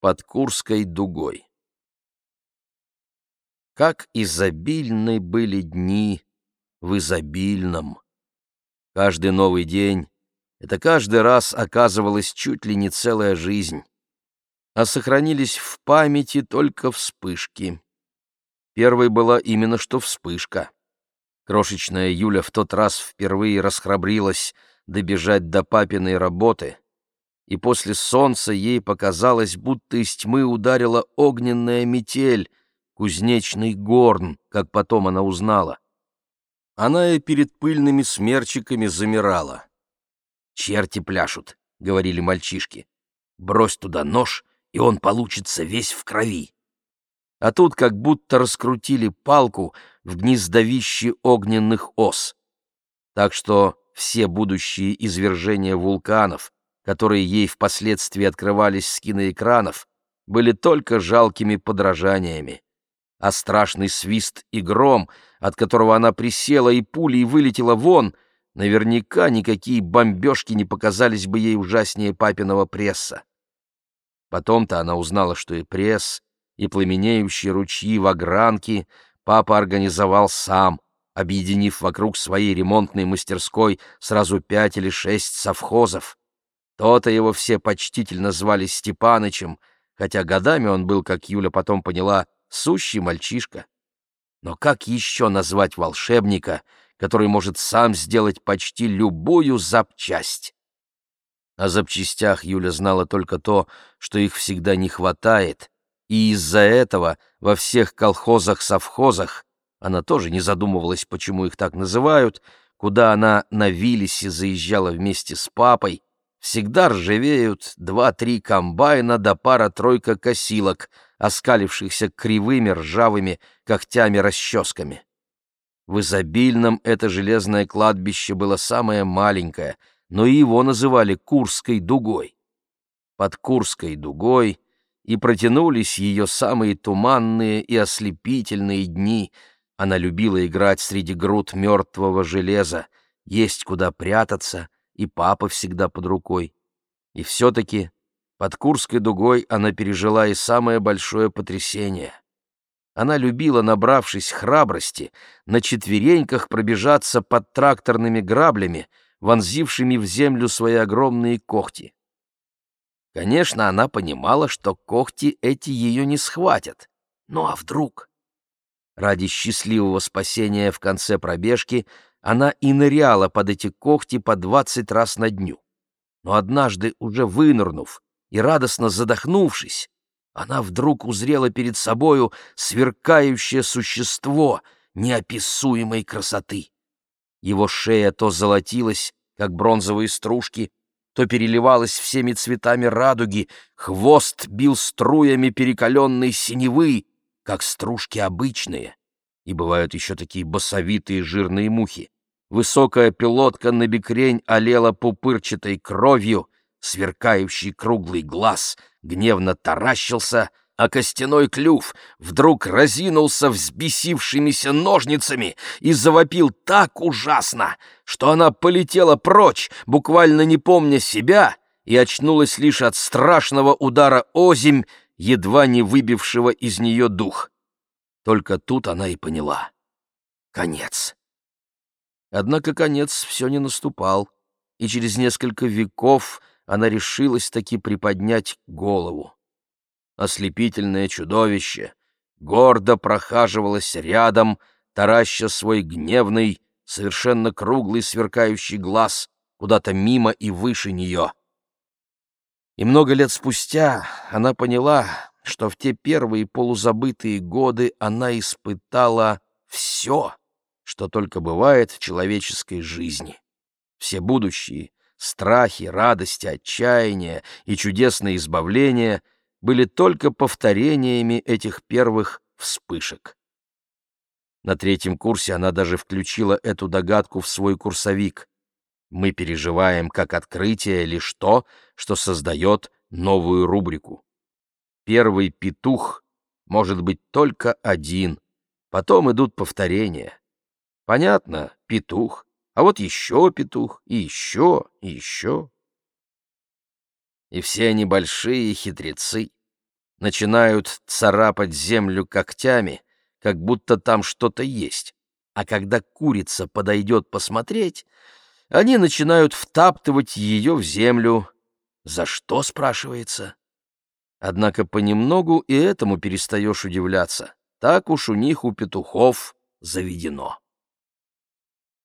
под Курской дугой. Как изобильны были дни в изобильном. Каждый новый день — это каждый раз оказывалась чуть ли не целая жизнь. А сохранились в памяти только вспышки. Первой была именно что вспышка. Крошечная Юля в тот раз впервые расхрабрилась добежать до папиной работы — и после солнца ей показалось, будто из тьмы ударила огненная метель, кузнечный горн, как потом она узнала. Она и перед пыльными смерчиками замирала. «Черти пляшут», — говорили мальчишки. «Брось туда нож, и он получится весь в крови». А тут как будто раскрутили палку в гнездовище огненных ос. Так что все будущие извержения вулканов — которые ей впоследствии открывались с киноэкранов, были только жалкими подражаниями. А страшный свист и гром, от которого она присела и пулей вылетела вон, наверняка никакие бомбежки не показались бы ей ужаснее папиного пресса. Потом-то она узнала, что и пресс, и пламенеющие ручьи в огранке папа организовал сам, объединив вокруг своей ремонтной мастерской сразу пять или шесть совхозов. То-то его все почтительно звали Степанычем, хотя годами он был, как Юля потом поняла, сущий мальчишка. Но как еще назвать волшебника, который может сам сделать почти любую запчасть? О запчастях Юля знала только то, что их всегда не хватает, и из-за этого во всех колхозах-совхозах она тоже не задумывалась, почему их так называют, куда она на Виллисе заезжала вместе с папой, всегда ржавеют два-три комбайна да пара-тройка косилок, оскалившихся кривыми ржавыми когтями-расческами. В изобильном это железное кладбище было самое маленькое, но и его называли Курской дугой. Под Курской дугой и протянулись ее самые туманные и ослепительные дни. Она любила играть среди груд мертвого железа, есть куда прятаться — и папа всегда под рукой. И все-таки под Курской дугой она пережила и самое большое потрясение. Она любила, набравшись храбрости, на четвереньках пробежаться под тракторными граблями, вонзившими в землю свои огромные когти. Конечно, она понимала, что когти эти ее не схватят. Ну а вдруг? Ради счастливого спасения в конце пробежки она и ныряла под эти когти по двадцать раз на дню. Но однажды, уже вынырнув и радостно задохнувшись, она вдруг узрела перед собою сверкающее существо неописуемой красоты. Его шея то золотилась, как бронзовые стружки, то переливалась всеми цветами радуги, хвост бил струями перекаленной синевы, как стружки обычные и бывают еще такие басовитые жирные мухи. Высокая пилотка на бекрень олела пупырчатой кровью, сверкающий круглый глаз гневно таращился, а костяной клюв вдруг разинулся взбесившимися ножницами и завопил так ужасно, что она полетела прочь, буквально не помня себя, и очнулась лишь от страшного удара озимь, едва не выбившего из нее дух. Только тут она и поняла. Конец. Однако конец все не наступал, и через несколько веков она решилась таки приподнять голову. Ослепительное чудовище гордо прохаживалось рядом, тараща свой гневный, совершенно круглый сверкающий глаз куда-то мимо и выше нее. И много лет спустя она поняла, что в те первые полузабытые годы она испытала все, что только бывает в человеческой жизни. Все будущие страхи, радости, отчаяния и чудесные избавления были только повторениями этих первых вспышек. На третьем курсе она даже включила эту догадку в свой курсовик. Мы переживаем как открытие лишь то, что создает новую рубрику первый петух может быть только один, потом идут повторения. Понятно, петух, а вот еще петух, и еще, и еще. И все они большие хитрецы, начинают царапать землю когтями, как будто там что-то есть, а когда курица подойдет посмотреть, они начинают втаптывать ее в землю. За что, спрашивается? Однако понемногу и этому перестаешь удивляться. Так уж у них, у петухов, заведено.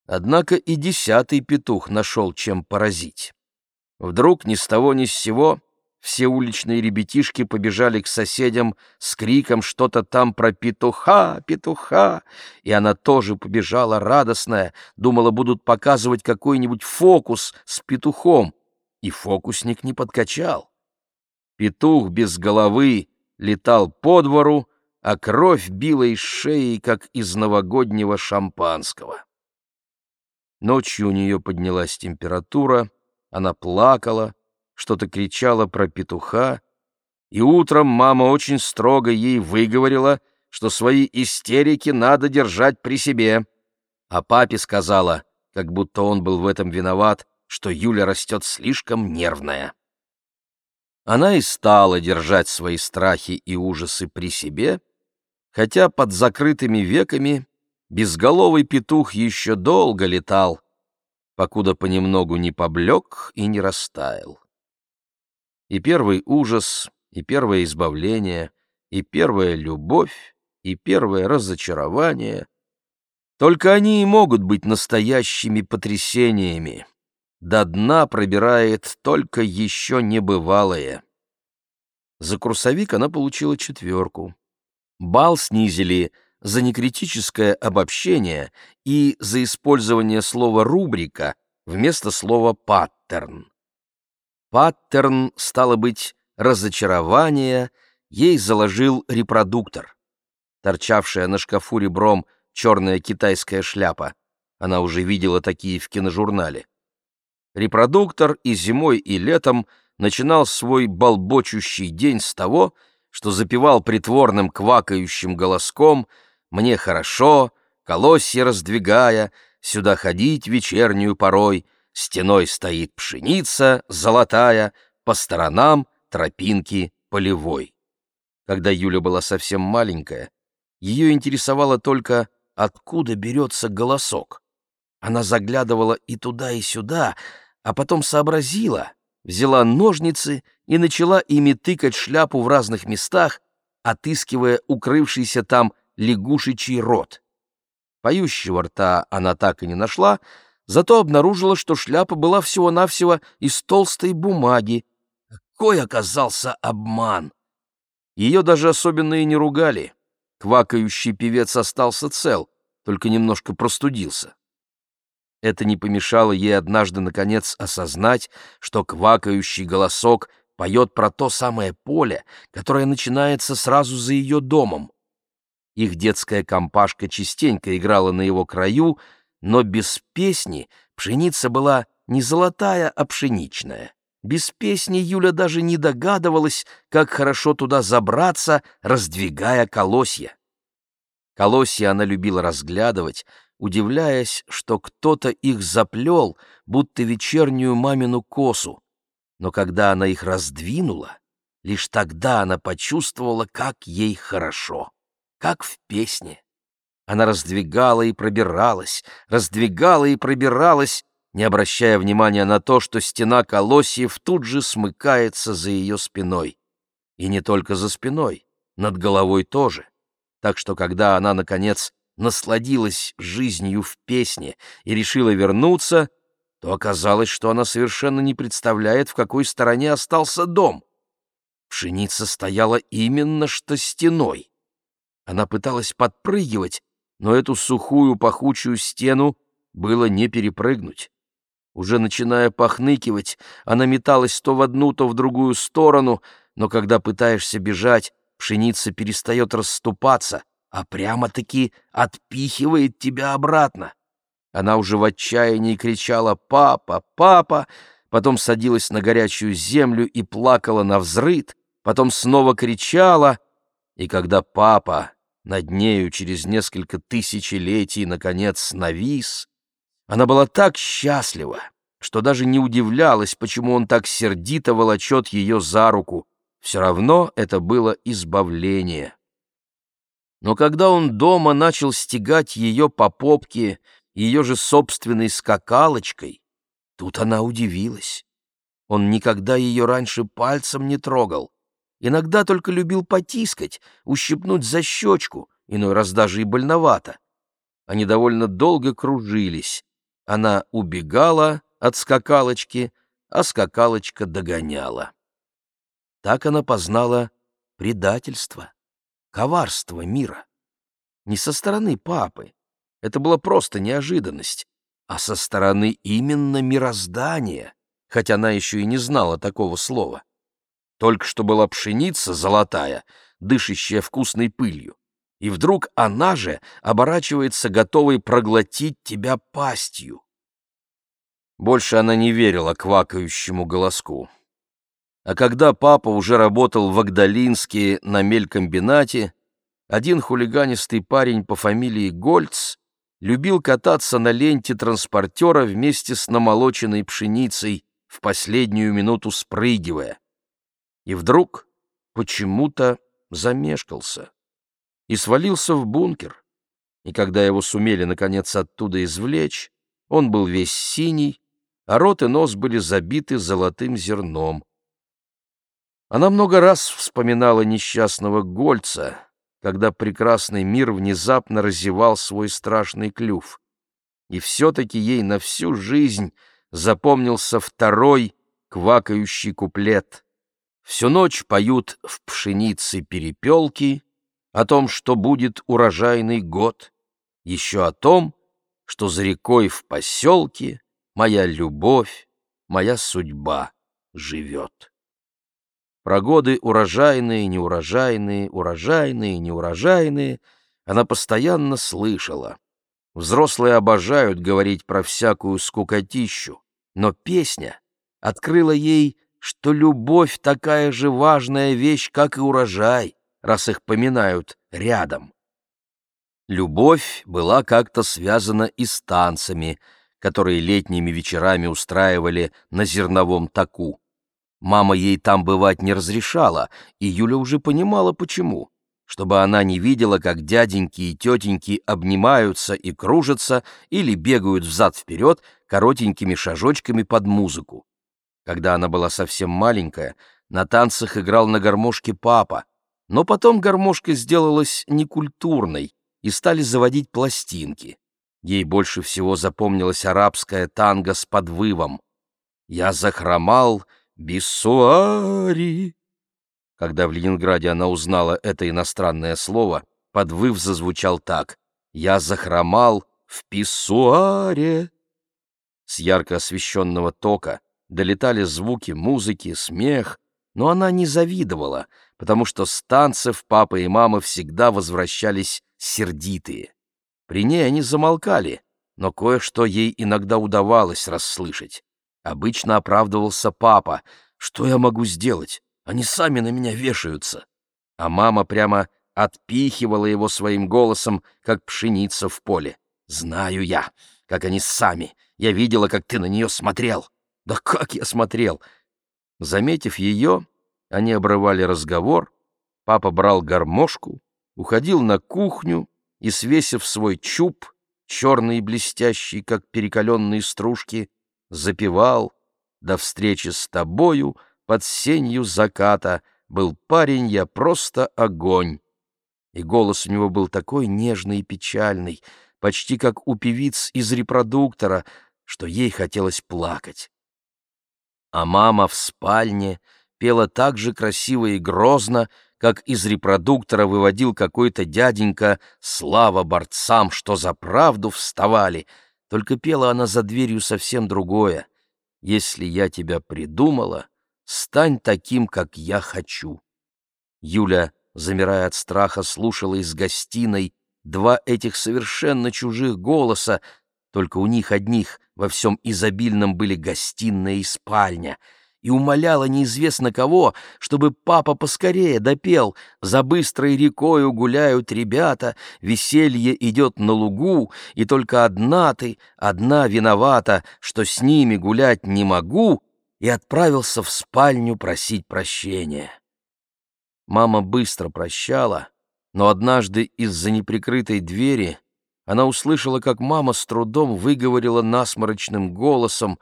Однако и десятый петух нашел чем поразить. Вдруг ни с того ни с сего все уличные ребятишки побежали к соседям с криком что-то там про петуха, петуха, и она тоже побежала радостная, думала, будут показывать какой-нибудь фокус с петухом, и фокусник не подкачал. Петух без головы летал по двору, а кровь била из шеи, как из новогоднего шампанского. Ночью у нее поднялась температура, она плакала, что-то кричала про петуха, и утром мама очень строго ей выговорила, что свои истерики надо держать при себе, а папе сказала, как будто он был в этом виноват, что Юля растет слишком нервная. Она и стала держать свои страхи и ужасы при себе, хотя под закрытыми веками безголовый петух еще долго летал, покуда понемногу не поблек и не растаял. И первый ужас, и первое избавление, и первая любовь, и первое разочарование — только они и могут быть настоящими потрясениями. До дна пробирает только еще небывалое. За курсовик она получила четверку. Бал снизили за некритическое обобщение и за использование слова «рубрика» вместо слова «паттерн». Паттерн, стало быть, разочарование, ей заложил репродуктор. Торчавшая на шкафу ребром черная китайская шляпа. Она уже видела такие в киножурнале. Репродуктор и зимой, и летом начинал свой болбочущий день с того, что запевал притворным квакающим голоском «Мне хорошо», колосья раздвигая, сюда ходить вечернюю порой, стеной стоит пшеница золотая, по сторонам тропинки полевой. Когда Юля была совсем маленькая, ее интересовало только, откуда берется голосок. Она заглядывала и туда, и сюда, а потом сообразила, взяла ножницы и начала ими тыкать шляпу в разных местах, отыскивая укрывшийся там лягушечий рот. Поющего рта она так и не нашла, зато обнаружила, что шляпа была всего-навсего из толстой бумаги. Какой оказался обман! Ее даже особенно и не ругали. Квакающий певец остался цел, только немножко простудился. Это не помешало ей однажды, наконец, осознать, что квакающий голосок поет про то самое поле, которое начинается сразу за ее домом. Их детская компашка частенько играла на его краю, но без песни пшеница была не золотая, а пшеничная. Без песни Юля даже не догадывалась, как хорошо туда забраться, раздвигая колосья. Колосья она любила разглядывать, удивляясь, что кто-то их заплел, будто вечернюю мамину косу. Но когда она их раздвинула, лишь тогда она почувствовала, как ей хорошо, как в песне. Она раздвигала и пробиралась, раздвигала и пробиралась, не обращая внимания на то, что стена колосьев тут же смыкается за ее спиной. И не только за спиной, над головой тоже. Так что, когда она, наконец, насладилась жизнью в песне и решила вернуться, то оказалось, что она совершенно не представляет, в какой стороне остался дом. Пшеница стояла именно что стеной. Она пыталась подпрыгивать, но эту сухую пахучую стену было не перепрыгнуть. Уже начиная похныкивать, она металась то в одну, то в другую сторону, но когда пытаешься бежать, пшеница перестает расступаться, а прямо-таки отпихивает тебя обратно. Она уже в отчаянии кричала «Папа! Папа!», потом садилась на горячую землю и плакала на взрыд, потом снова кричала, и когда папа над нею через несколько тысячелетий наконец навис, она была так счастлива, что даже не удивлялась, почему он так сердито волочет ее за руку, все равно это было избавление. Но когда он дома начал стегать ее по попке ее же собственной скакалочкой, тут она удивилась. Он никогда ее раньше пальцем не трогал. Иногда только любил потискать, ущипнуть за щечку, иной раз даже и больновато. Они довольно долго кружились. Она убегала от скакалочки, а скакалочка догоняла. Так она познала предательство, коварство мира. Не со стороны папы, это была просто неожиданность, а со стороны именно мироздания, хотя она еще и не знала такого слова. Только что была пшеница золотая, дышащая вкусной пылью, и вдруг она же оборачивается, готовой проглотить тебя пастью. Больше она не верила квакающему голоску. А когда папа уже работал в Агдалинске на мелькомбинате, один хулиганистый парень по фамилии Гольц любил кататься на ленте транспортера вместе с намолоченной пшеницей, в последнюю минуту спрыгивая. И вдруг почему-то замешкался и свалился в бункер. И когда его сумели, наконец, оттуда извлечь, он был весь синий, а рот и нос были забиты золотым зерном. Она много раз вспоминала несчастного Гольца, когда прекрасный мир внезапно разевал свой страшный клюв. И все-таки ей на всю жизнь запомнился второй квакающий куплет. Всю ночь поют в пшенице перепелки о том, что будет урожайный год, еще о том, что за рекой в поселке моя любовь, моя судьба живет. Про годы урожайные, неурожайные, урожайные, неурожайные она постоянно слышала. Взрослые обожают говорить про всякую скукотищу, но песня открыла ей, что любовь такая же важная вещь, как и урожай, раз их поминают рядом. Любовь была как-то связана и с танцами — которые летними вечерами устраивали на зерновом таку. Мама ей там бывать не разрешала, и Юля уже понимала, почему. Чтобы она не видела, как дяденьки и тетеньки обнимаются и кружатся или бегают взад-вперед коротенькими шажочками под музыку. Когда она была совсем маленькая, на танцах играл на гармошке папа, но потом гармошка сделалась некультурной, и стали заводить пластинки. Ей больше всего запомнилась арабская танго с подвывом. «Я захромал биссуари». Когда в Ленинграде она узнала это иностранное слово, подвыв зазвучал так «Я захромал в писсуаре». С ярко освещенного тока долетали звуки музыки, смех, но она не завидовала, потому что с танцев папа и мама всегда возвращались сердитые. При ней они замолкали, но кое-что ей иногда удавалось расслышать. Обычно оправдывался папа. «Что я могу сделать? Они сами на меня вешаются». А мама прямо отпихивала его своим голосом, как пшеница в поле. «Знаю я, как они сами. Я видела, как ты на нее смотрел». «Да как я смотрел?» Заметив ее, они обрывали разговор, папа брал гармошку, уходил на кухню и, свесив свой чуб, черный и блестящий, как перекаленные стружки, запевал «До встречи с тобою под сенью заката был парень я просто огонь». И голос у него был такой нежный и печальный, почти как у певиц из репродуктора, что ей хотелось плакать. А мама в спальне пела так же красиво и грозно, как из репродуктора выводил какой-то дяденька «Слава борцам, что за правду вставали!» Только пела она за дверью совсем другое. «Если я тебя придумала, стань таким, как я хочу». Юля, замирая от страха, слушала из гостиной два этих совершенно чужих голоса, только у них одних во всем изобильном были гостиная и спальня — и умоляла неизвестно кого, чтобы папа поскорее допел «За быстрой рекою гуляют ребята, веселье идет на лугу, и только одна ты, одна виновата, что с ними гулять не могу», и отправился в спальню просить прощения. Мама быстро прощала, но однажды из-за неприкрытой двери она услышала, как мама с трудом выговорила насморочным голосом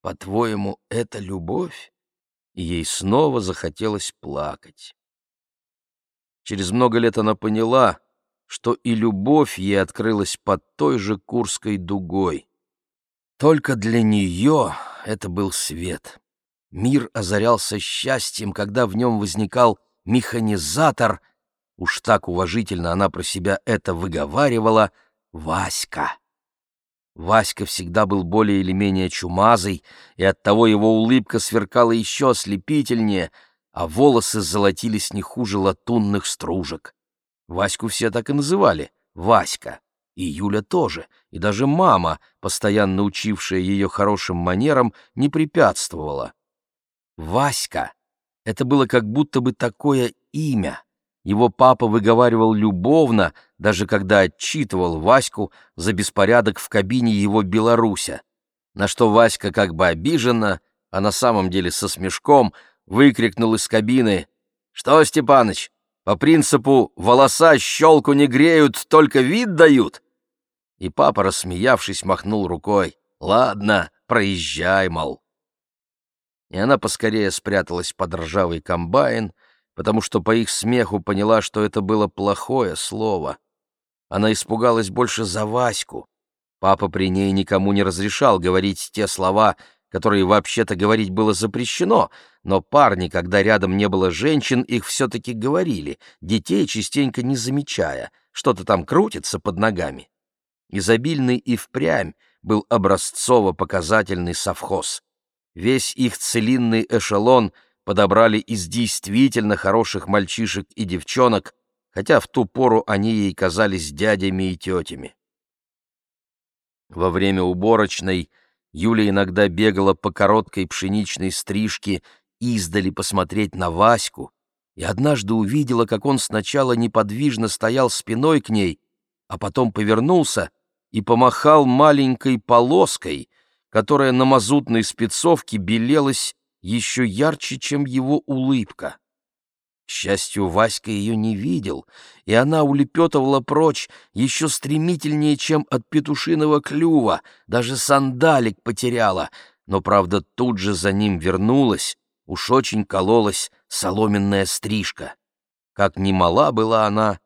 «По-твоему, это любовь?» И ей снова захотелось плакать. Через много лет она поняла, что и любовь ей открылась под той же Курской дугой. Только для нее это был свет. Мир озарялся счастьем, когда в нем возникал механизатор, уж так уважительно она про себя это выговаривала, Васька. Васька всегда был более или менее чумазый, и оттого его улыбка сверкала еще ослепительнее, а волосы золотились не хуже латунных стружек. Ваську все так и называли — Васька. И Юля тоже, и даже мама, постоянно учившая ее хорошим манерам, не препятствовала. Васька — это было как будто бы такое имя. Его папа выговаривал любовно, даже когда отчитывал Ваську за беспорядок в кабине его Беларуся, на что Васька как бы обиженно, а на самом деле со смешком, выкрикнул из кабины «Что, Степаныч, по принципу «волоса щелку не греют, только вид дают»?» И папа, рассмеявшись, махнул рукой «Ладно, проезжай, мол» и она поскорее спряталась под ржавый комбайн, потому что по их смеху поняла, что это было плохое слово. Она испугалась больше за Ваську. Папа при ней никому не разрешал говорить те слова, которые вообще-то говорить было запрещено, но парни, когда рядом не было женщин, их все-таки говорили, детей частенько не замечая, что-то там крутится под ногами. Изобильный и впрямь был образцово-показательный совхоз. Весь их целинный эшелон подобрали из действительно хороших мальчишек и девчонок, хотя в ту пору они ей казались дядями и тетями. Во время уборочной Юля иногда бегала по короткой пшеничной стрижке издали посмотреть на Ваську, и однажды увидела, как он сначала неподвижно стоял спиной к ней, а потом повернулся и помахал маленькой полоской — которая на мазутной спецовке белелась еще ярче, чем его улыбка. К счастью, Васька ее не видел, и она улепетывала прочь еще стремительнее, чем от петушиного клюва, даже сандалик потеряла, но, правда, тут же за ним вернулась, уж очень кололась соломенная стрижка. Как ни мала была она,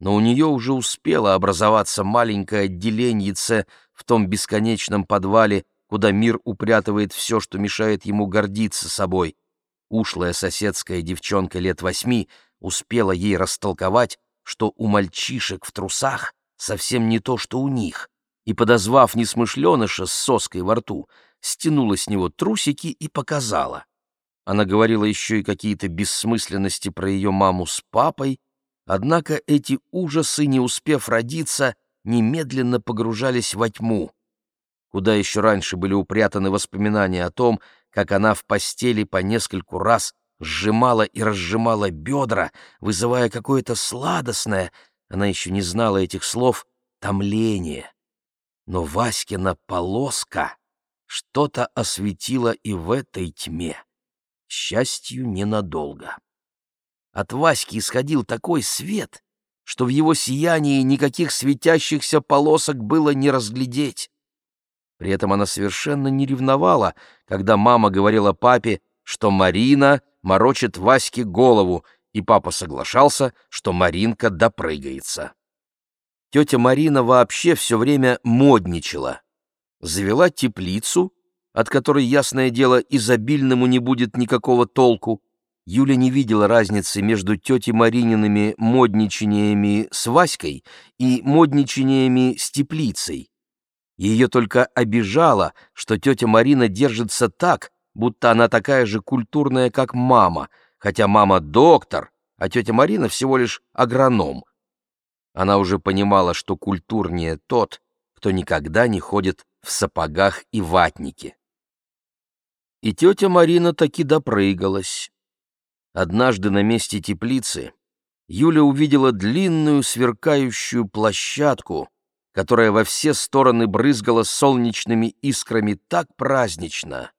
но у нее уже успело образоваться маленькое отделеньице в том бесконечном подвале, куда мир упрятывает все, что мешает ему гордиться собой. Ушлая соседская девчонка лет восьми успела ей растолковать, что у мальчишек в трусах совсем не то, что у них, и, подозвав несмышленыша с соской во рту, стянула с него трусики и показала. Она говорила еще и какие-то бессмысленности про ее маму с папой, однако эти ужасы, не успев родиться, немедленно погружались во тьму куда еще раньше были упрятаны воспоминания о том, как она в постели по нескольку раз сжимала и разжимала бедра, вызывая какое-то сладостное, она еще не знала этих слов, томление. Но Васькина полоска что-то осветила и в этой тьме. К счастью, ненадолго. От Васьки исходил такой свет, что в его сиянии никаких светящихся полосок было не разглядеть. При этом она совершенно не ревновала, когда мама говорила папе, что Марина морочит Ваське голову, и папа соглашался, что Маринка допрыгается. Тетя Марина вообще все время модничала. Завела теплицу, от которой, ясное дело, изобильному не будет никакого толку. Юля не видела разницы между тетей Мариниными модничаниями с Васькой и модничаниями с теплицей. Ее только обижало, что тетя Марина держится так, будто она такая же культурная, как мама, хотя мама доктор, а тетя Марина всего лишь агроном. Она уже понимала, что культурнее тот, кто никогда не ходит в сапогах и ватнике. И тетя Марина таки допрыгалась. Однажды на месте теплицы Юля увидела длинную сверкающую площадку, которая во все стороны брызгала солнечными искрами так празднично,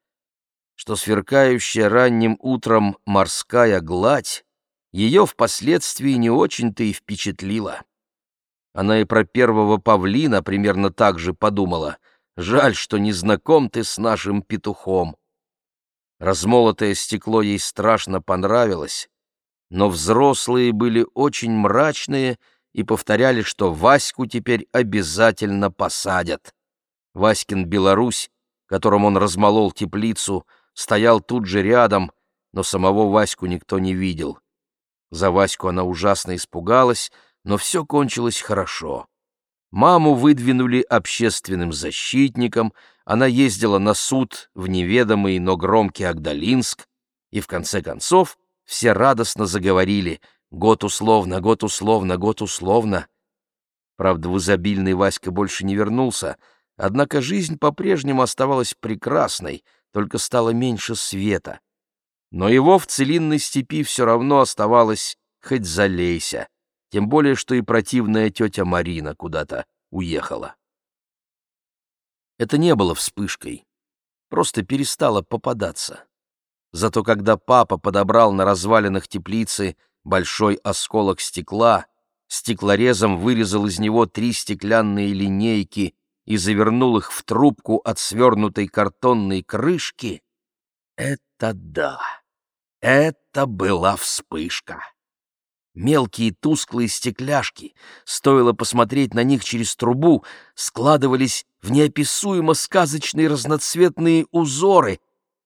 что сверкающая ранним утром морская гладь ее впоследствии не очень-то и впечатлило. Она и про первого павлина примерно так же подумала. Жаль, что не знаком ты с нашим петухом. Размолотое стекло ей страшно понравилось, но взрослые были очень мрачные и повторяли, что Ваську теперь обязательно посадят. Васькин Беларусь, которым он размолол теплицу, стоял тут же рядом, но самого Ваську никто не видел. За Ваську она ужасно испугалась, но все кончилось хорошо. Маму выдвинули общественным защитником, она ездила на суд в неведомый, но громкий Агдалинск, и в конце концов все радостно заговорили «Год условно, год условно, год условно». Правда, в изобильный Васька больше не вернулся, однако жизнь по-прежнему оставалась прекрасной, только стало меньше света. Но его в целинной степи все равно оставалось хоть залейся тем более, что и противная тетя Марина куда-то уехала. Это не было вспышкой, просто перестало попадаться. Зато когда папа подобрал на развалинах теплицы большой осколок стекла, стеклорезом вырезал из него три стеклянные линейки и завернул их в трубку от свернутой картонной крышки, это да, это была вспышка. Мелкие тусклые стекляшки, стоило посмотреть на них через трубу, складывались в неописуемо сказочные разноцветные узоры,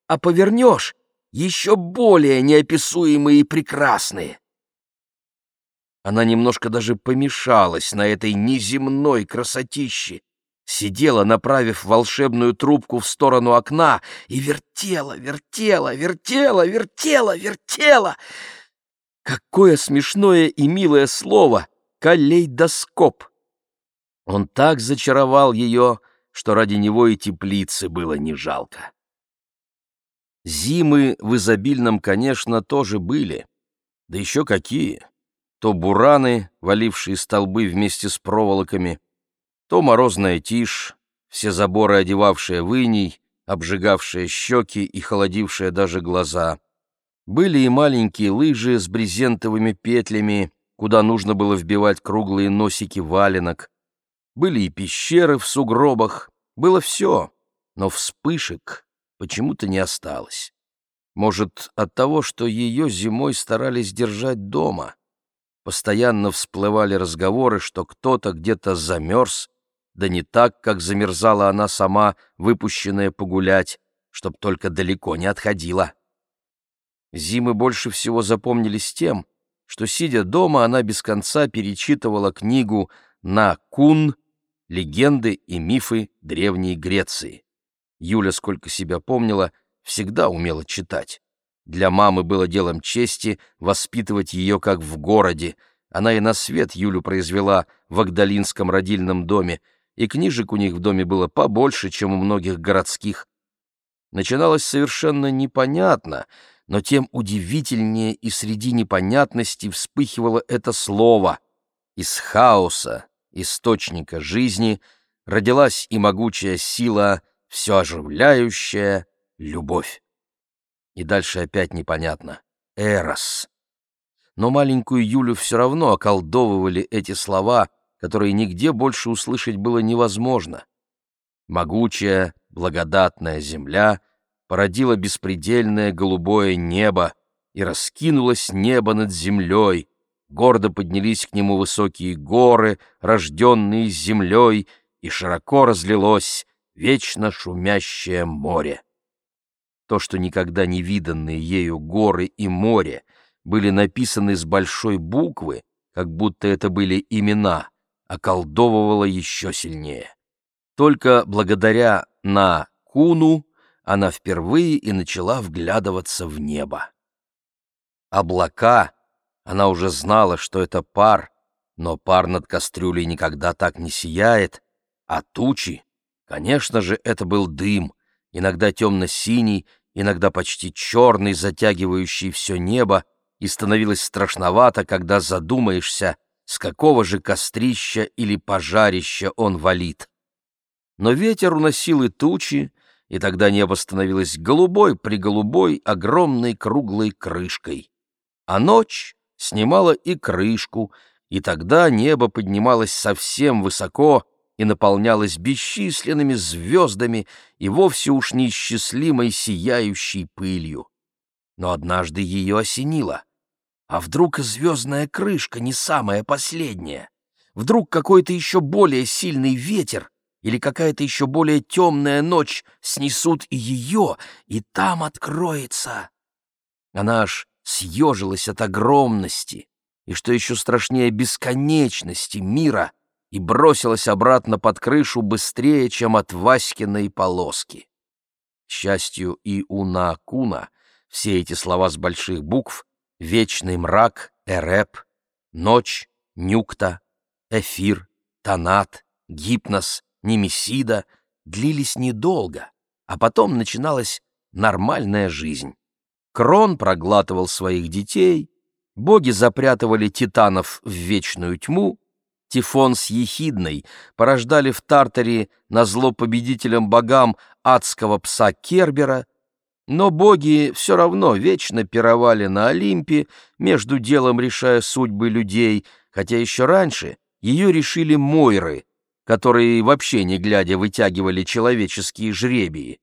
а повернешь — еще более неописуемые и прекрасные. Она немножко даже помешалась на этой неземной красотище, сидела, направив волшебную трубку в сторону окна, и вертела, вертела, вертела, вертела, вертела — Какое смешное и милое слово — калейдоскоп! Он так зачаровал ее, что ради него и теплицы было не жалко. Зимы в изобильном, конечно, тоже были. Да еще какие! То бураны, валившие столбы вместе с проволоками, то морозная тишь, все заборы одевавшие в иней, обжигавшие щеки и холодившие даже глаза. Были и маленькие лыжи с брезентовыми петлями, куда нужно было вбивать круглые носики валенок. Были и пещеры в сугробах, было все, но вспышек почему-то не осталось. Может, от того, что ее зимой старались держать дома. Постоянно всплывали разговоры, что кто-то где-то замерз, да не так, как замерзала она сама, выпущенная погулять, чтоб только далеко не отходила. Зимы больше всего запомнились тем, что, сидя дома, она без конца перечитывала книгу «На Кун. Легенды и мифы Древней Греции». Юля, сколько себя помнила, всегда умела читать. Для мамы было делом чести воспитывать ее как в городе. Она и на свет Юлю произвела в Агдалинском родильном доме, и книжек у них в доме было побольше, чем у многих городских. Начиналось совершенно непонятно — но тем удивительнее и среди непонятности вспыхивало это слово. Из хаоса, источника жизни, родилась и могучая сила, все оживляющая любовь. И дальше опять непонятно. Эрос. Но маленькую Юлю все равно околдовывали эти слова, которые нигде больше услышать было невозможно. Могучая, благодатная земля — породило беспредельное голубое небо, и раскинулось небо над землей, гордо поднялись к нему высокие горы, рожденные землей, и широко разлилось вечно шумящее море. То, что никогда не виданные ею горы и море были написаны с большой буквы, как будто это были имена, околдовывало еще сильнее. Только благодаря на Куну она впервые и начала вглядываться в небо. Облака, она уже знала, что это пар, но пар над кастрюлей никогда так не сияет, а тучи, конечно же, это был дым, иногда темно-синий, иногда почти черный, затягивающий все небо, и становилось страшновато, когда задумаешься, с какого же кострища или пожарища он валит. Но ветер уносил и тучи, и тогда небо становилось голубой-приголубой огромной круглой крышкой. А ночь, снимала и крышку, и тогда небо поднималось совсем высоко и наполнялось бесчисленными звездами и вовсе уж неисчислимой сияющей пылью. Но однажды ее осенило. А вдруг звездная крышка не самая последняя? Вдруг какой-то еще более сильный ветер или какая-то еще более темная ночь снесут и ее, и там откроется. Она аж съежилась от огромности и, что еще страшнее, бесконечности мира и бросилась обратно под крышу быстрее, чем от Васькиной полоски. К счастью, и у Наакуна все эти слова с больших букв — вечный мрак, эреп, ночь, нюкта, эфир, тонат, гипноз, немесида — длились недолго, а потом начиналась нормальная жизнь. Крон проглатывал своих детей, боги запрятывали титанов в вечную тьму, Тифон с Ехидной порождали в Тартаре на зло победителям богам адского пса Кербера, но боги все равно вечно пировали на Олимпе, между делом решая судьбы людей, хотя еще раньше ее решили Мойры, которые вообще не глядя вытягивали человеческие жребии.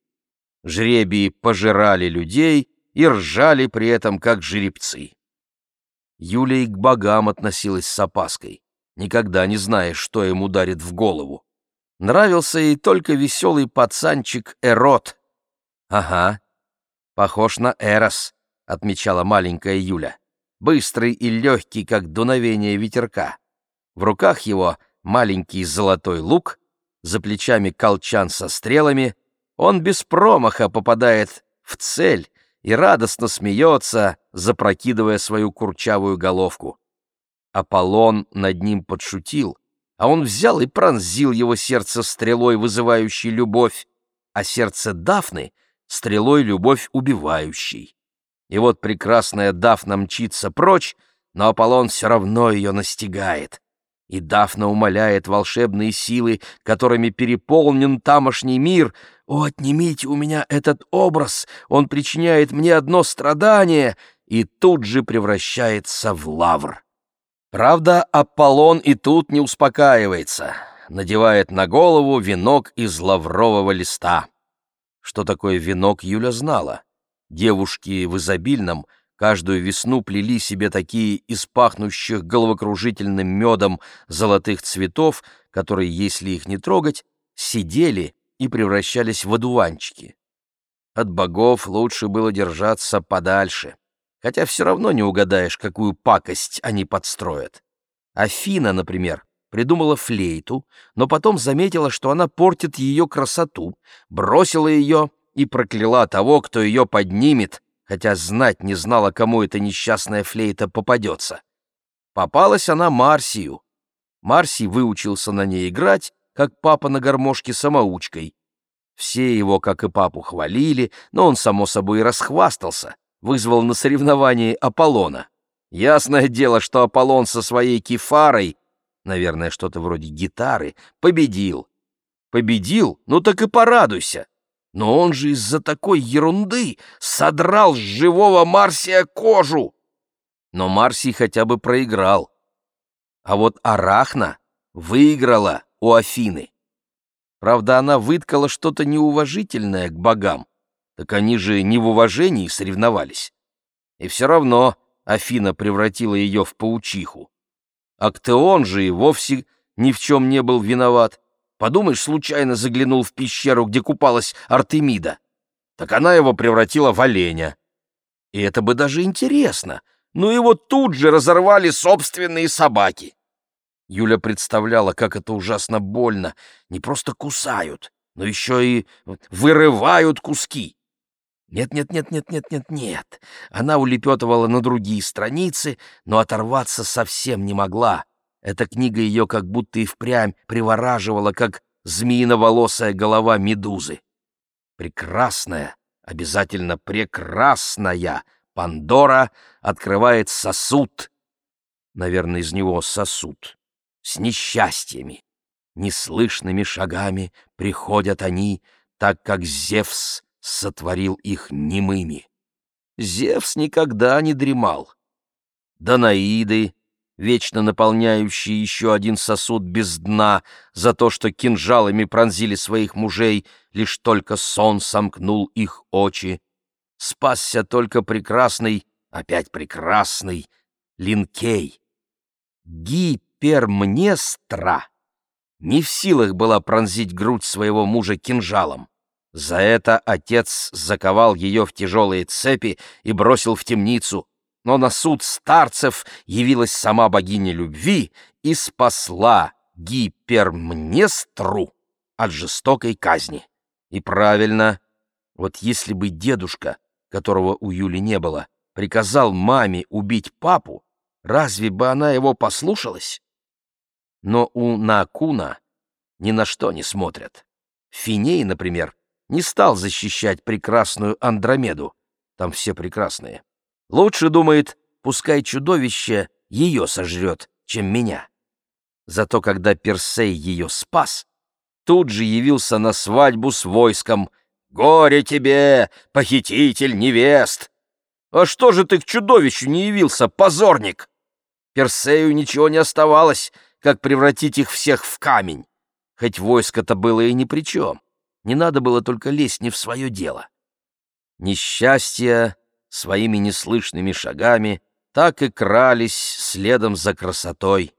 Жребии пожирали людей, и ржали при этом как жеребцы. Юлия к богам относилась с опаской, никогда не зная, что им ударит в голову. Нравился ей только веселый пацанчик Эрот. «Ага, похож на Эрос», — отмечала маленькая Юля. «Быстрый и легкий, как дуновение ветерка. В руках его маленький золотой лук, за плечами колчан со стрелами. Он без промаха попадает в цель, и радостно смеется, запрокидывая свою курчавую головку. Аполлон над ним подшутил, а он взял и пронзил его сердце стрелой, вызывающей любовь, а сердце Дафны — стрелой любовь убивающей. И вот прекрасная Дафна мчится прочь, но Аполлон все равно ее настигает. И Дафна умоляет волшебные силы, которыми переполнен тамошний мир, «О, отнимите у меня этот образ! Он причиняет мне одно страдание!» и тут же превращается в лавр. Правда, Аполлон и тут не успокаивается, надевает на голову венок из лаврового листа. Что такое венок, Юля знала. Девушки в изобильном каждую весну плели себе такие из пахнущих головокружительным медом золотых цветов, которые, если их не трогать, сидели и превращались в одуванчики. От богов лучше было держаться подальше, хотя все равно не угадаешь, какую пакость они подстроят. Афина, например, придумала флейту, но потом заметила, что она портит ее красоту, бросила ее и прокляла того, кто ее поднимет, хотя знать не знала, кому эта несчастная флейта попадется. Попалась она Марсию. Марсий выучился на ней играть как папа на гармошке самоучкой. Все его, как и папу, хвалили, но он, само собой, расхвастался, вызвал на соревновании Аполлона. Ясное дело, что Аполлон со своей кефарой, наверное, что-то вроде гитары, победил. Победил? Ну так и порадуйся. Но он же из-за такой ерунды содрал с живого Марсия кожу. Но Марсий хотя бы проиграл. А вот Арахна выиграла у Афины. Правда, она выткала что-то неуважительное к богам, так они же не в уважении соревновались. И все равно Афина превратила ее в паучиху. Актеон же и вовсе ни в чем не был виноват. Подумаешь, случайно заглянул в пещеру, где купалась Артемида. Так она его превратила в оленя. И это бы даже интересно. Но его тут же разорвали собственные собаки. Юля представляла, как это ужасно больно. Не просто кусают, но еще и вырывают куски. Нет-нет-нет-нет-нет-нет-нет. Она улепетывала на другие страницы, но оторваться совсем не могла. Эта книга ее как будто и впрямь привораживала, как змеиноволосая голова медузы. Прекрасная, обязательно прекрасная Пандора открывает сосуд. Наверное, из него сосуд с несчастьями. Неслышными шагами приходят они, так как Зевс сотворил их немыми. Зевс никогда не дремал. Данаиды, вечно наполняющие еще один сосуд без дна за то, что кинжалами пронзили своих мужей, лишь только сон сомкнул их очи. Спасся только прекрасный, опять прекрасный, Линкей. Гипермнестра не в силах была пронзить грудь своего мужа кинжалом. За это отец заковал ее в тяжелые цепи и бросил в темницу, но на суд старцев явилась сама богиня любви и спасла Гипермнестру от жестокой казни. И правильно, вот если бы дедушка, которого у Юли не было, приказал маме убить папу, разве бы она его послушалась? Но у Накуна ни на что не смотрят. Финей, например, не стал защищать прекрасную Андромеду. Там все прекрасные. Лучше, думает, пускай чудовище ее сожрет, чем меня. Зато когда Персей ее спас, тут же явился на свадьбу с войском. «Горе тебе, похититель невест! А что же ты к чудовищу не явился, позорник?» Персею ничего не оставалось, как превратить их всех в камень. Хоть войско-то было и ни при чем. Не надо было только лезть не в свое дело. Несчастье своими неслышными шагами так и крались следом за красотой.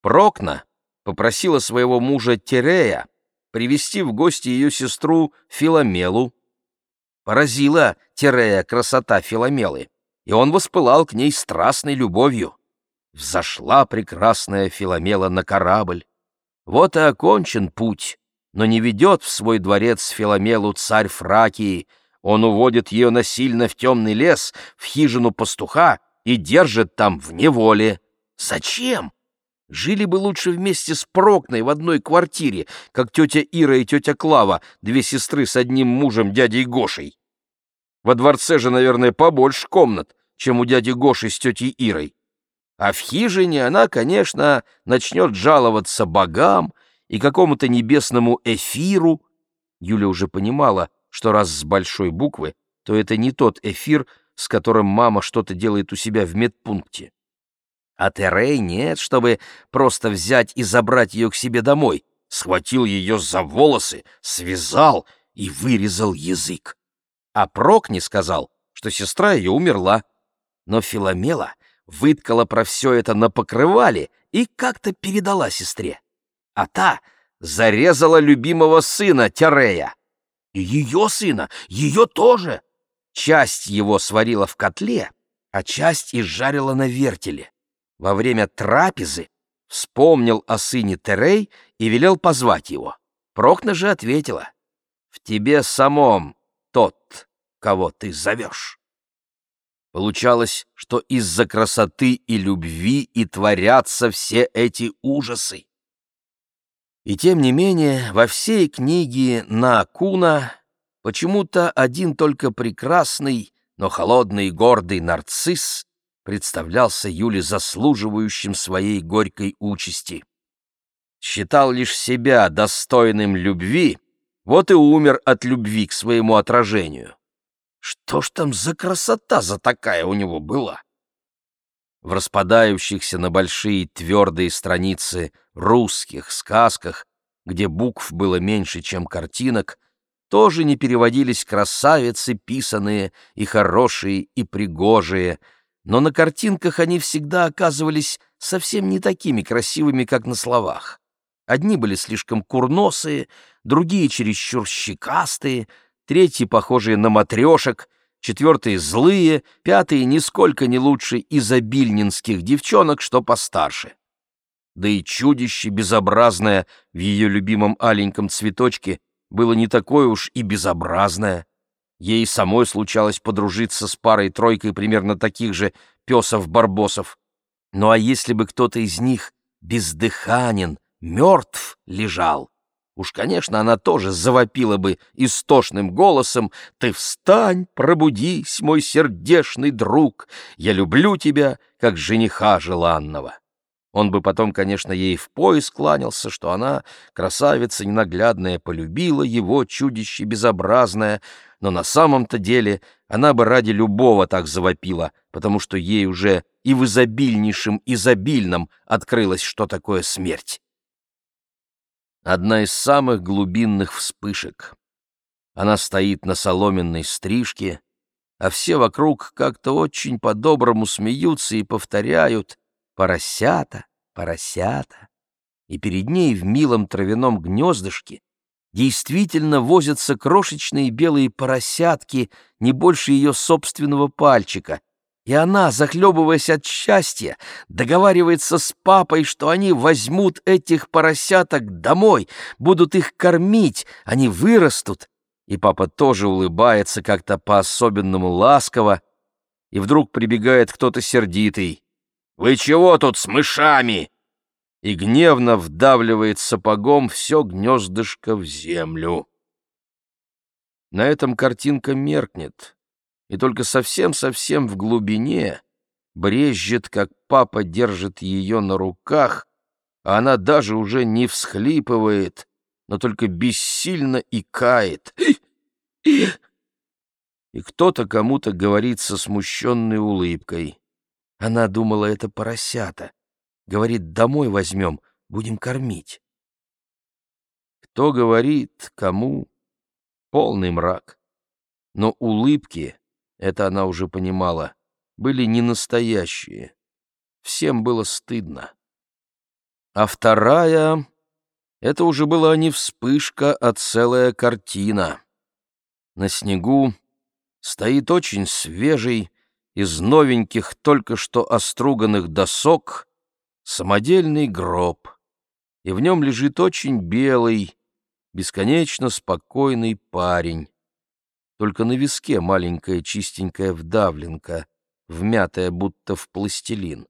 Прокна попросила своего мужа Терея привести в гости ее сестру Филомелу. Поразила Терея красота Филомелы, и он воспылал к ней страстной любовью. Взошла прекрасная Филомела на корабль. Вот и окончен путь, но не ведет в свой дворец Филомелу царь Фракии, он уводит ее насильно в темный лес, в хижину пастуха и держит там в неволе. Зачем? Жили бы лучше вместе с Прокной в одной квартире, как тетя Ира и тетя Клава, две сестры с одним мужем, дядей Гошей. Во дворце же, наверное, побольше комнат, чем у дяди Гоши с тетей Ирой. А в хижине она, конечно, начнет жаловаться богам и какому-то небесному эфиру. Юля уже понимала, что раз с большой буквы, то это не тот эфир, с которым мама что-то делает у себя в медпункте. А Терей нет, чтобы просто взять и забрать ее к себе домой. Схватил ее за волосы, связал и вырезал язык. А Прокни сказал, что сестра ее умерла. Но Филомела выткала про все это на покрывале и как-то передала сестре. А та зарезала любимого сына Терея. И ее сына, ее тоже. Часть его сварила в котле, а часть изжарила на вертеле. Во время трапезы вспомнил о сыне Терей и велел позвать его. Прокна же ответила, «В тебе самом тот, кого ты зовешь». Получалось, что из-за красоты и любви и творятся все эти ужасы. И тем не менее, во всей книге Наакуна почему-то один только прекрасный, но холодный и гордый нарцисс представлялся Юле заслуживающим своей горькой участи. Считал лишь себя достойным любви, вот и умер от любви к своему отражению. Что ж там за красота за такая у него была? В распадающихся на большие твердые страницы русских сказках, где букв было меньше, чем картинок, тоже не переводились красавицы, писанные и хорошие, и пригожие, но на картинках они всегда оказывались совсем не такими красивыми, как на словах. Одни были слишком курносые, другие чересчур щекастые, третьи похожие на матрешек — четвертые злые, пятые нисколько не лучше изобильнинских девчонок, что постарше. Да и чудище безобразное в ее любимом аленьком цветочке было не такое уж и безобразное. Ей самой случалось подружиться с парой-тройкой примерно таких же песов-барбосов. Ну а если бы кто-то из них бездыханен, мертв лежал, Уж, конечно, она тоже завопила бы истошным голосом «Ты встань, пробудись, мой сердешный друг! Я люблю тебя, как жениха желанного!» Он бы потом, конечно, ей в пояс кланялся, что она, красавица ненаглядная, полюбила его чудище безобразное, но на самом-то деле она бы ради любого так завопила, потому что ей уже и в изобильнейшем изобильном открылось, что такое смерть. Одна из самых глубинных вспышек. Она стоит на соломенной стрижке, а все вокруг как-то очень по-доброму смеются и повторяют «поросята, поросята». И перед ней в милом травяном гнездышке действительно возятся крошечные белые поросятки, не больше ее собственного пальчика, и она, захлебываясь от счастья, договаривается с папой, что они возьмут этих поросяток домой, будут их кормить, они вырастут. И папа тоже улыбается как-то по-особенному ласково, и вдруг прибегает кто-то сердитый. «Вы чего тут с мышами?» и гневно вдавливает сапогом все гнездышко в землю. На этом картинка меркнет и только совсем-совсем в глубине брежет, как папа держит ее на руках, а она даже уже не всхлипывает, но только бессильно икает. И кто-то кому-то говорит со смущенной улыбкой. Она думала, это поросята. Говорит, домой возьмем, будем кормить. Кто говорит, кому, полный мрак. Но улыбки это она уже понимала, были не настоящие. Всем было стыдно. А вторая — это уже была не вспышка, а целая картина. На снегу стоит очень свежий, из новеньких, только что оструганных досок, самодельный гроб, и в нем лежит очень белый, бесконечно спокойный парень. Только на виске маленькая чистенькая вдавленка, вмятая будто в пластилин.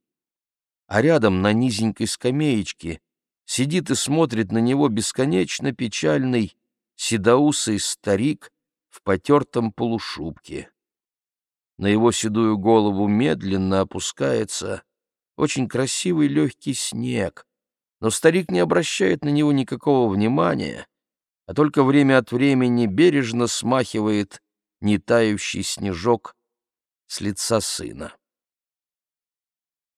А рядом на низенькой скамеечке сидит и смотрит на него бесконечно печальный седоусый старик в потертом полушубке. На его седую голову медленно опускается очень красивый легкий снег, но старик не обращает на него никакого внимания а только время от времени бережно смахивает нетающий снежок с лица сына.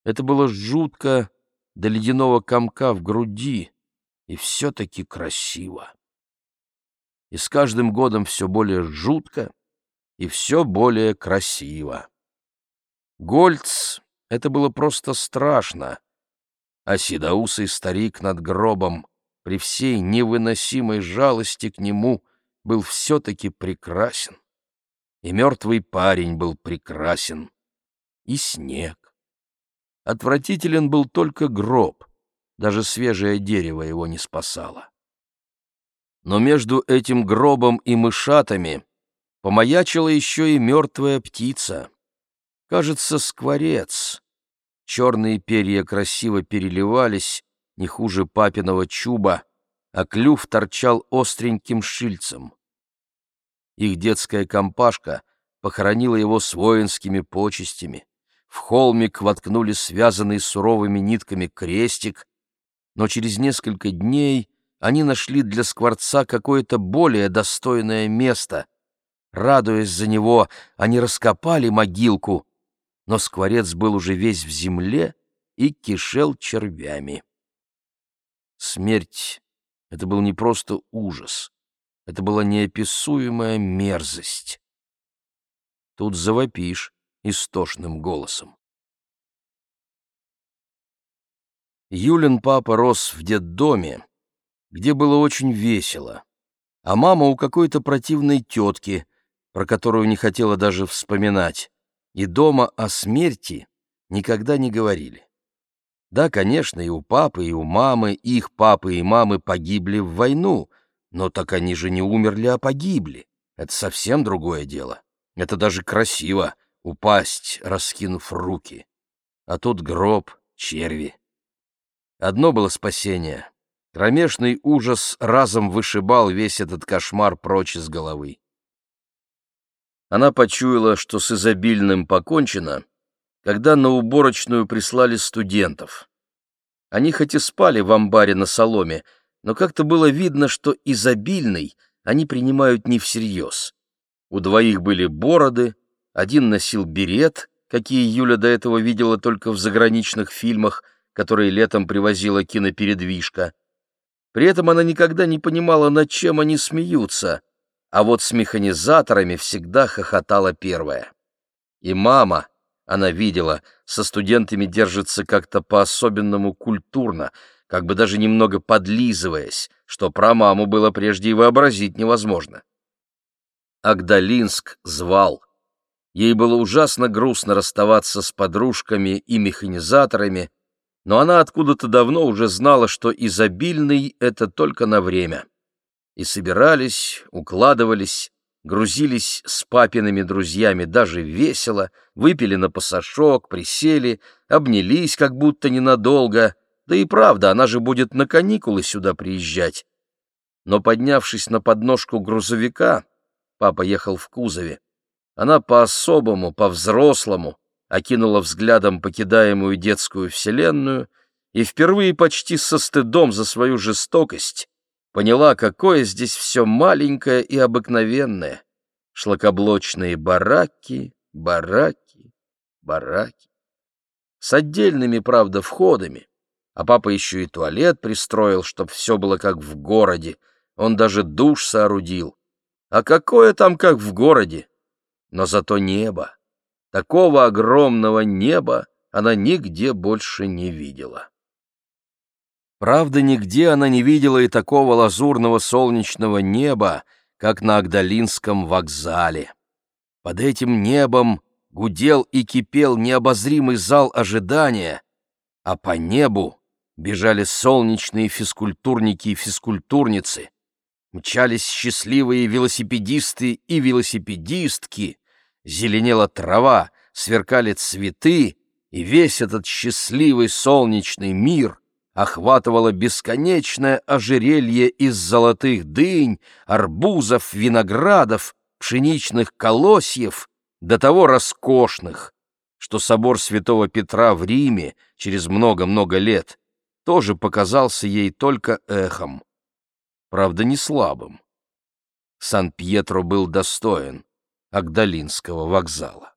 Это было жутко до ледяного комка в груди, и все-таки красиво. И с каждым годом все более жутко и все более красиво. Гольц — это было просто страшно, а седоусый старик над гробом при всей невыносимой жалости к нему был все-таки прекрасен. И мертвый парень был прекрасен, и снег. Отвратителен был только гроб, даже свежее дерево его не спасало. Но между этим гробом и мышатами помаячила еще и мертвая птица. Кажется, скворец. Черные перья красиво переливались, не хуже папиного чуба, а клюв торчал остреньким шильцем. Их детская компашка похоронила его с воинскими почестями. В холмик воткнули связанный суровыми нитками крестик, но через несколько дней они нашли для скворца какое-то более достойное место. Радуясь за него, они раскопали могилку, но скворец был уже весь в земле и кишел червями. Смерть — это был не просто ужас, это была неописуемая мерзость. Тут завопишь истошным голосом. Юлин папа рос в детдоме, где было очень весело, а мама у какой-то противной тетки, про которую не хотела даже вспоминать, и дома о смерти никогда не говорили. Да, конечно, и у папы, и у мамы, их папы и мамы погибли в войну, но так они же не умерли, а погибли. Это совсем другое дело. Это даже красиво — упасть, раскинув руки. А тут гроб, черви. Одно было спасение. Кромешный ужас разом вышибал весь этот кошмар прочь из головы. Она почуяла, что с изобильным покончено, когда на уборочную прислали студентов. Они хоть и спали в амбаре на соломе, но как-то было видно, что изобильный они принимают не всерьез. У двоих были бороды, один носил берет, какие Юля до этого видела только в заграничных фильмах, которые летом привозила кинопередвижка. При этом она никогда не понимала, над чем они смеются, а вот с механизаторами всегда хохотала первая. И мама, она видела, со студентами держится как-то по-особенному культурно, как бы даже немного подлизываясь, что про маму было прежде и вообразить невозможно. Агдалинск звал. Ей было ужасно грустно расставаться с подружками и механизаторами, но она откуда-то давно уже знала, что изобильный — это только на время. И собирались, укладывались, грузились с папиными друзьями даже весело, выпили на пасашок, присели, обнялись как будто ненадолго, да и правда, она же будет на каникулы сюда приезжать. Но, поднявшись на подножку грузовика, папа ехал в кузове, она по-особому, по-взрослому окинула взглядом покидаемую детскую вселенную и впервые почти со стыдом за свою жестокость поняла, какое здесь все маленькое и обыкновенное. Шлакоблочные бараки, бараки, бараки. С отдельными, правда, входами. А папа еще и туалет пристроил, чтоб все было как в городе. Он даже душ соорудил. А какое там как в городе? Но зато небо. Такого огромного неба она нигде больше не видела. Правда, нигде она не видела и такого лазурного солнечного неба, как на Агдалинском вокзале. Под этим небом гудел и кипел необозримый зал ожидания, а по небу бежали солнечные физкультурники и физкультурницы, мчались счастливые велосипедисты и велосипедистки, зеленела трава, сверкали цветы, и весь этот счастливый солнечный мир охватывало бесконечное ожерелье из золотых дынь, арбузов, виноградов, пшеничных колосьев, до того роскошных, что собор святого Петра в Риме через много-много лет тоже показался ей только эхом, правда, не слабым. Сан-Пьетро был достоин Агдалинского вокзала.